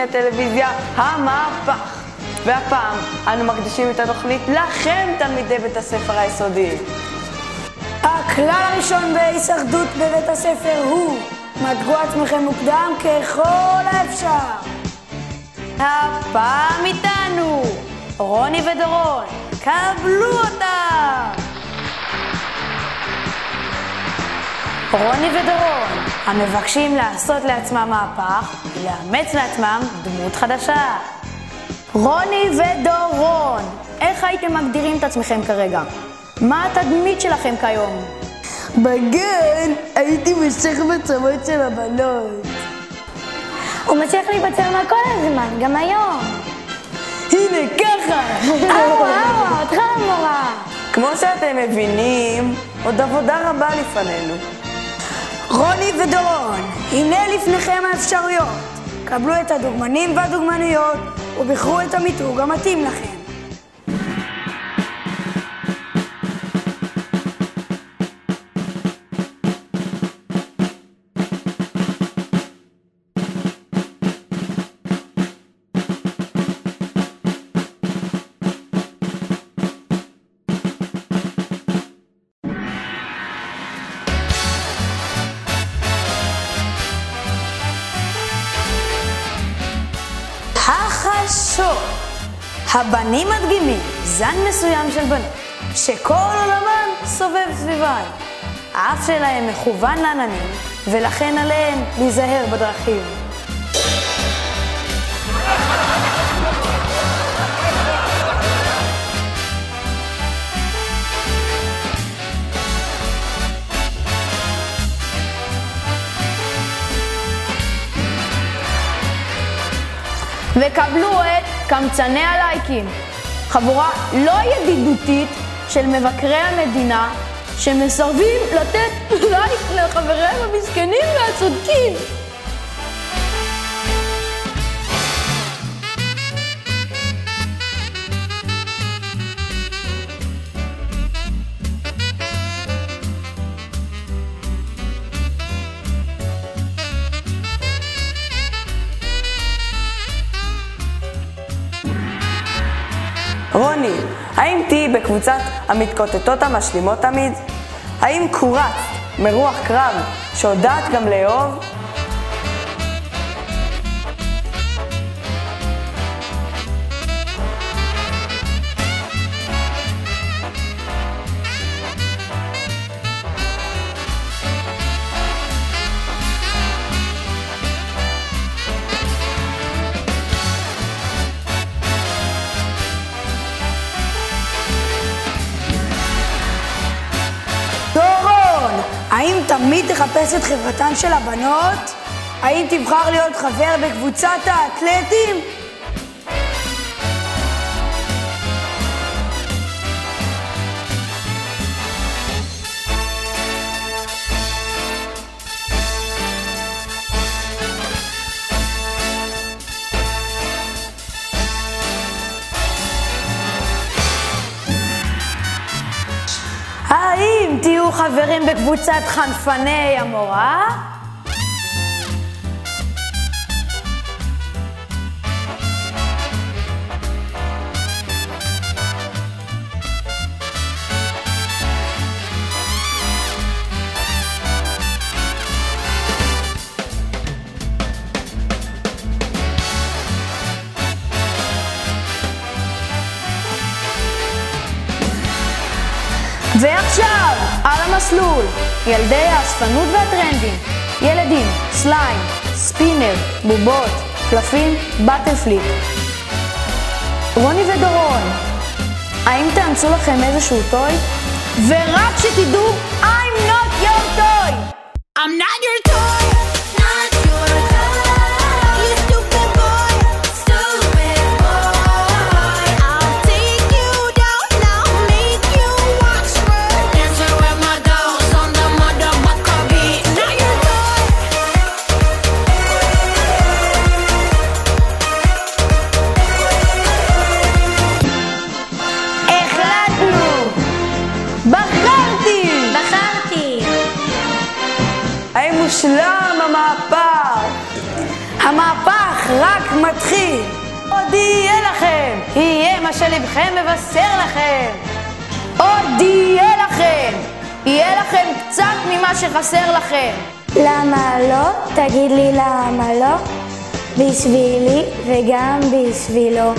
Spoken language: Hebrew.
בתוכנית הטלוויזיה המהפך. והפעם אנו מקדישים את התוכנית לכם, תלמידי בית הספר היסודי. הכלל הראשון בהישרדות בבית הספר הוא מדגו עצמכם מוקדם ככל האפשר. הפעם איתנו רוני ודורון, קבלו אותם! רוני ודורון, המבקשים לעשות לעצמם מהפך ולאמץ לעצמם דמות חדשה. רוני ודורון, איך הייתם מגדירים את עצמכם כרגע? מה התדמית שלכם כיום? בגן הייתי מושך בצוות של הבנות. הוא מצליח להיווצר מה כל הזמן, גם היום. הנה ככה! ארו, ארו, אותך המורה. כמו שאתם מבינים, עוד עבודה רבה לפנינו. רוני ודורון, הנה לפניכם האפשרויות. קבלו את הדוגמנים והדוגמניות ובחרו את המיתוג המתאים לכם. החשות. הבנים מדגימים זן מסוים של בנות, שכל עולמן סובב סביבן. האף שלהם מכוון לעננים, ולכן עליהם להיזהר בדרכים. וקבלו את קמצני הלייקים, חבורה לא ידידותית של מבקרי המדינה שמסרבים לתת לייק לחבריהם המסכנים והצודקים. רוני, האם תהיי בקבוצת המתקוטטות המשלימות תמיד? האם קורצת מרוח קרב שיודעת גם לאהוב? תמיד תחפש את חברתן של הבנות? האם תבחר להיות חבר בקבוצת האתלטים? חברים בקבוצת חנפני המורה? ועכשיו, על המסלול, ילדי האספנות והטרנדים, ילדים, סליים, ספינר, בובות, קלפים, בטלפליפ. רוני ודורון, האם תאמצו לכם איזשהו טוי? ורק שתדעו, I'm not your toy! I'm not your toy. מושלם המהפך? המהפך רק מתחיל. עוד יהיה לכם, יהיה מה שלבכם מבשר לכם. עוד יהיה לכם, יהיה לכם קצת ממה שחסר לכם. למה לא? תגיד לי למה לא? בשבילי וגם בשבילו.